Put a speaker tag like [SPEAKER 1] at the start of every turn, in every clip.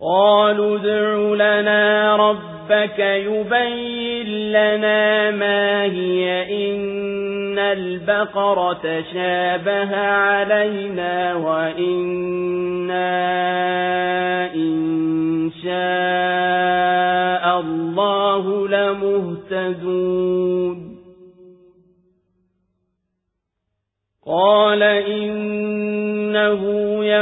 [SPEAKER 1] قالوا ادع لنا ربك يبين لنا ما هي إن البقرة شابه علينا وإنا إن شاء الله لمهتدون. قال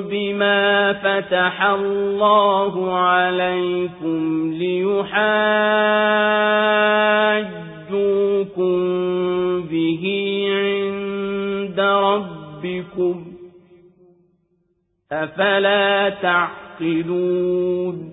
[SPEAKER 1] بِمَا فَتَحَ اللَّهُ عَلَيْكُمْ لِيُحَاجُّوكُمْ بِهِ عِندَ رَبِّكُمْ أَفَلَا تَعْقِلُونَ